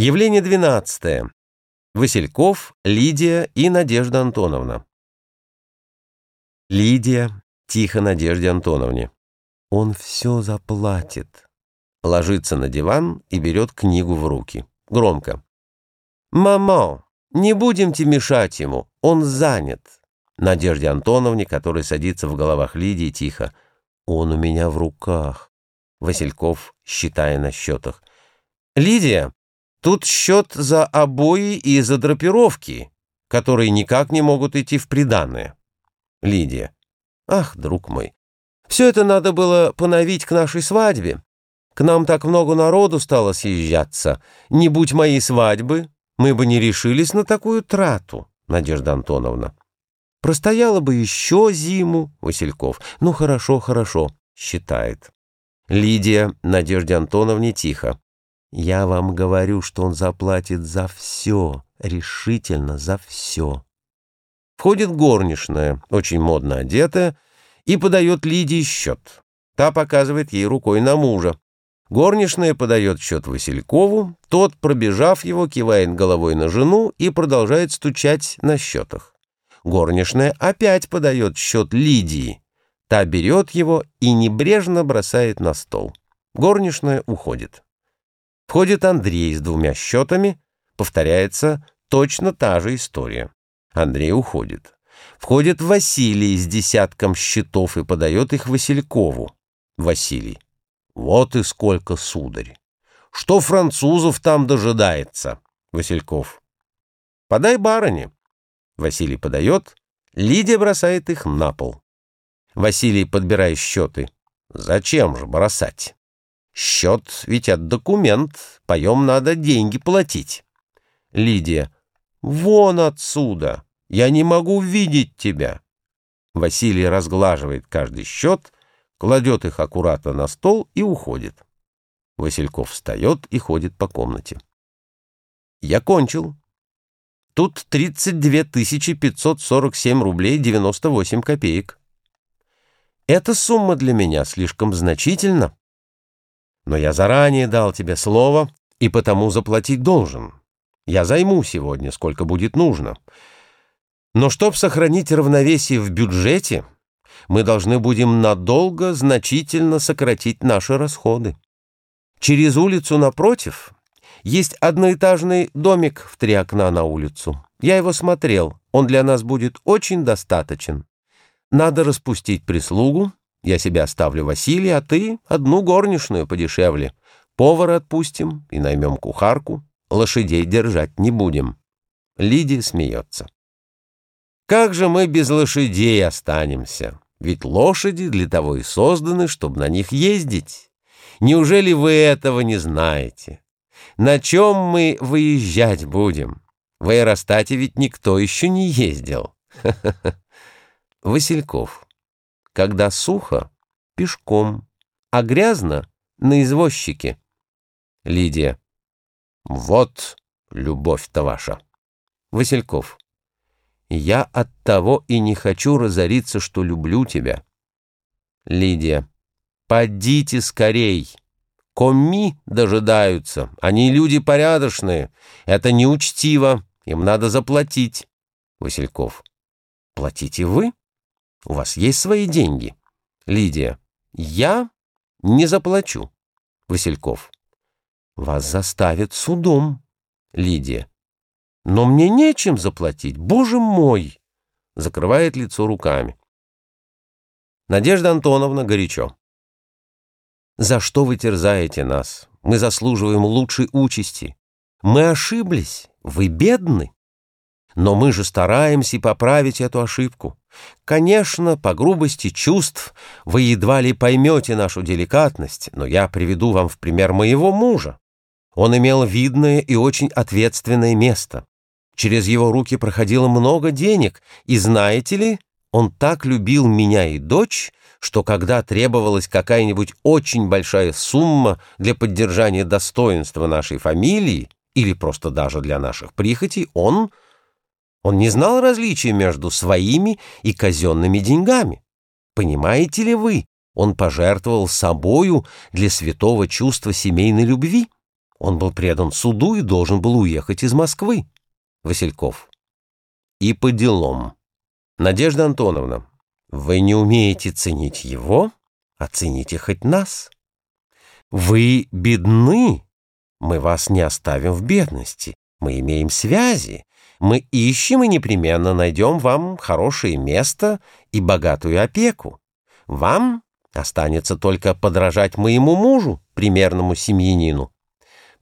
Явление 12. Васильков, Лидия и Надежда Антоновна. Лидия, тихо Надежде Антоновне. Он все заплатит. Ложится на диван и берет книгу в руки. Громко. «Мама, не будемте мешать ему, он занят». Надежде Антоновне, которая садится в головах Лидии, тихо. «Он у меня в руках». Васильков, считая на счетах. «Лидия, Тут счет за обои и за драпировки, которые никак не могут идти в приданное. Лидия. Ах, друг мой, все это надо было поновить к нашей свадьбе. К нам так много народу стало съезжаться. Не будь моей свадьбы, мы бы не решились на такую трату, Надежда Антоновна. Простояла бы еще зиму, Васильков. Ну, хорошо, хорошо, считает. Лидия Надежде Антоновне тихо. Я вам говорю, что он заплатит за все, решительно за все. Входит горничная, очень модно одетая, и подает Лидии счет. Та показывает ей рукой на мужа. Горничная подает счет Василькову, тот, пробежав его, кивает головой на жену и продолжает стучать на счетах. Горничная опять подает счет Лидии. Та берет его и небрежно бросает на стол. Горничная уходит. Входит Андрей с двумя счетами, повторяется точно та же история. Андрей уходит. Входит Василий с десятком счетов и подает их Василькову. Василий. Вот и сколько, сударь. Что французов там дожидается? Васильков. Подай барыне. Василий подает. Лидия бросает их на пол. Василий, подбирая счеты. Зачем же бросать? Счет ведь от документ, поем надо деньги платить. Лидия. Вон отсюда, я не могу видеть тебя. Василий разглаживает каждый счет, кладет их аккуратно на стол и уходит. Васильков встает и ходит по комнате. Я кончил. Тут 32 547 рублей 98 копеек. Эта сумма для меня слишком значительна. Но я заранее дал тебе слово и потому заплатить должен. Я займу сегодня, сколько будет нужно. Но чтоб сохранить равновесие в бюджете, мы должны будем надолго значительно сократить наши расходы. Через улицу напротив есть одноэтажный домик в три окна на улицу. Я его смотрел, он для нас будет очень достаточен. Надо распустить прислугу, я себя оставлю Василия, а ты одну горничную подешевле. Повара отпустим и наймем кухарку. Лошадей держать не будем. Лидия смеется. Как же мы без лошадей останемся? Ведь лошади для того и созданы, чтобы на них ездить. Неужели вы этого не знаете? На чем мы выезжать будем? В аэростате ведь никто еще не ездил. Васильков. Когда сухо — пешком, а грязно — на извозчике. Лидия. Вот любовь-то ваша. Васильков. Я от того и не хочу разориться, что люблю тебя. Лидия. Подите скорей. Коми дожидаются. Они люди порядочные. Это неучтиво. Им надо заплатить. Васильков. Платите вы? У вас есть свои деньги? Лидия. Я не заплачу. Васильков. Вас заставят судом. Лидия. Но мне нечем заплатить, боже мой! Закрывает лицо руками. Надежда Антоновна горячо. За что вы терзаете нас? Мы заслуживаем лучшей участи. Мы ошиблись, вы бедны. Но мы же стараемся поправить эту ошибку. Конечно, по грубости чувств вы едва ли поймете нашу деликатность, но я приведу вам в пример моего мужа. Он имел видное и очень ответственное место. Через его руки проходило много денег, и знаете ли, он так любил меня и дочь, что когда требовалась какая-нибудь очень большая сумма для поддержания достоинства нашей фамилии или просто даже для наших прихотей, он он не знал различия между своими и казенными деньгами. Понимаете ли вы, он пожертвовал собою для святого чувства семейной любви. Он был предан суду и должен был уехать из Москвы. Васильков. И по делам. Надежда Антоновна, вы не умеете ценить его, оцените хоть нас. Вы бедны, мы вас не оставим в бедности. Мы имеем связи, мы ищем и непременно найдем вам хорошее место и богатую опеку. Вам останется только подражать моему мужу, примерному семьянину.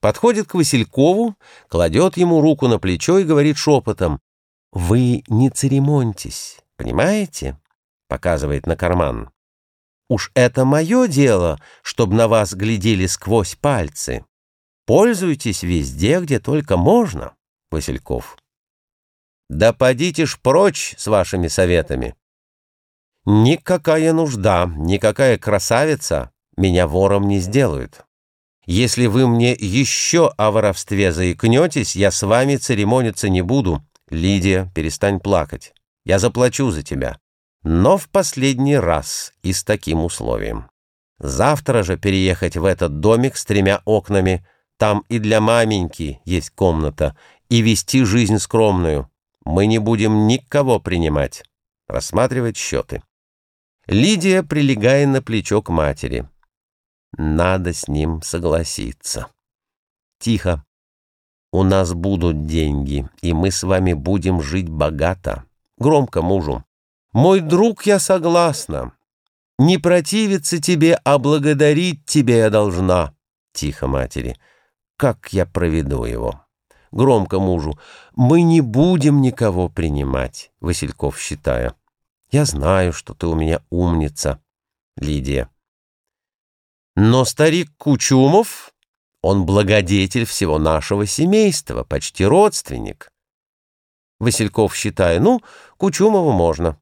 Подходит к Василькову, кладет ему руку на плечо и говорит шепотом, «Вы не церемоньтесь, понимаете?» Показывает на карман. «Уж это мое дело, чтобы на вас глядели сквозь пальцы. Пользуйтесь везде, где только можно». Васильков. «Да подите ж прочь с вашими советами!» «Никакая нужда, никакая красавица меня вором не сделают. Если вы мне еще о воровстве заикнетесь, я с вами церемониться не буду. Лидия, перестань плакать. Я заплачу за тебя. Но в последний раз и с таким условием. Завтра же переехать в этот домик с тремя окнами. Там и для маменьки есть комната. И вести жизнь скромную. Мы не будем никого принимать. Рассматривать счеты. Лидия, прилегая на плечо к матери. Надо с ним согласиться. Тихо. У нас будут деньги, и мы с вами будем жить богато. Громко мужу. Мой друг, я согласна. Не противиться тебе, а благодарить тебя я должна. Тихо матери. Как я проведу его? Громко мужу. Мы не будем никого принимать, Васильков считая. Я знаю, что ты у меня умница. Лидия. Но старик Кучумов, он благодетель всего нашего семейства, почти родственник. Васильков, считая, ну, Кучумову можно.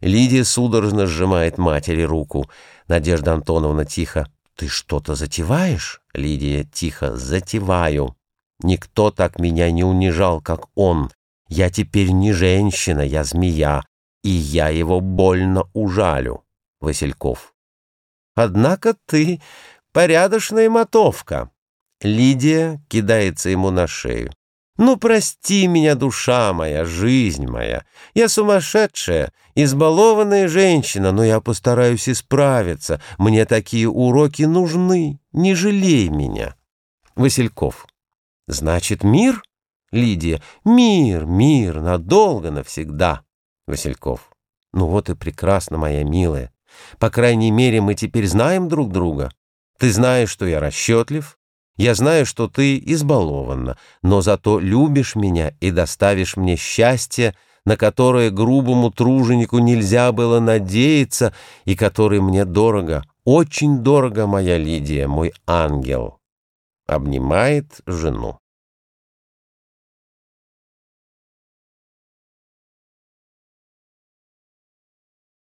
Лидия судорожно сжимает матери руку. Надежда Антоновна тихо. «Ты что-то затеваешь?» Лидия тихо. «Затеваю. Никто так меня не унижал, как он. Я теперь не женщина, я змея, и я его больно ужалю». Васильков. Однако ты порядочная мотовка. Лидия кидается ему на шею. «Ну, прости меня, душа моя, жизнь моя. Я сумасшедшая, избалованная женщина, но я постараюсь исправиться. Мне такие уроки нужны. Не жалей меня». Васильков. «Значит, мир?» Лидия. «Мир, мир, надолго, навсегда». Васильков. «Ну вот и прекрасно, моя милая. По крайней мере, мы теперь знаем друг друга. Ты знаешь, что я расчетлив, я знаю, что ты избалована, но зато любишь меня и доставишь мне счастье, на которое грубому труженику нельзя было надеяться и который мне дорого, очень дорого, моя Лидия, мой ангел. Обнимает жену.